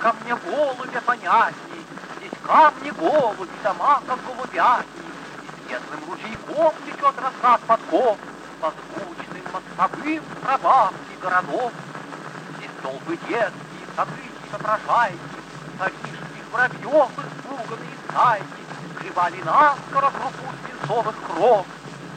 ко мне голубя понятней, Здесь камни голуби, дома, как голубятни, И светлым ручейком течет раскат подков По звучным мостовым тропам и городов. Здесь толпы детские, события попрошайки, Парижских воробьев испуганные стайки Клевали наскоро крупу свинцовых кров,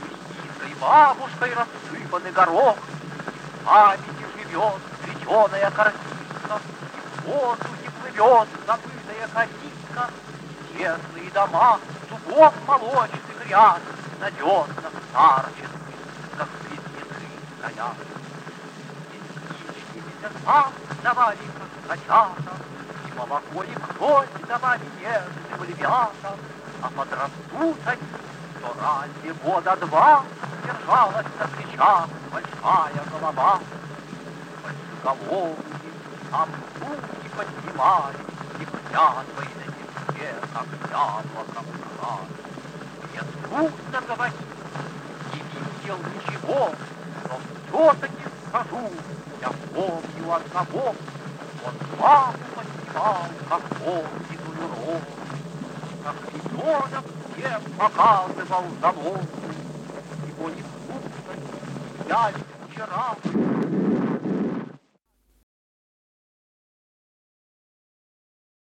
Лисицей бабушкой рассыпанный горох, В памяти живет плетеная картинка, И в воздухе плывет забытая калитка, Тесные дома, зубов молочных ряд, Надежно старческие, как близнецы стоят. Здесь птички ветерка давали, как котята, И молоко и кровь давали нежным львята, А подрастут они, то разве года два Держалась на плечах большая голова. Большеголовые, а руки поднимали, И клятвой на земле, как яблоко брали. Мне трудно говорить, не видел ничего, Но все-таки скажу, я помню одного, Он маму поднимал, как огненную розу, Как ребенок всем показывал залог. Его не слушать, я вчера